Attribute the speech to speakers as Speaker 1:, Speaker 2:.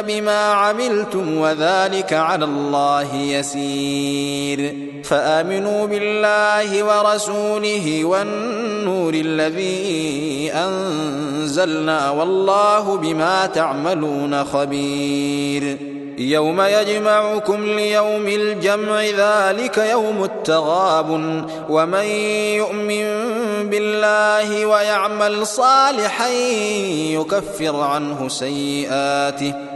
Speaker 1: بما عملتم وذلك على الله يسير فامنوا بالله ورسوله والنور الذي انزلنا والله بما تعملون خبير يوم يجمعكم ليوم الجمع ذلك يوم التغاب ومن يؤمن بالله ويعمل صالحا يكفر عنه سيئاته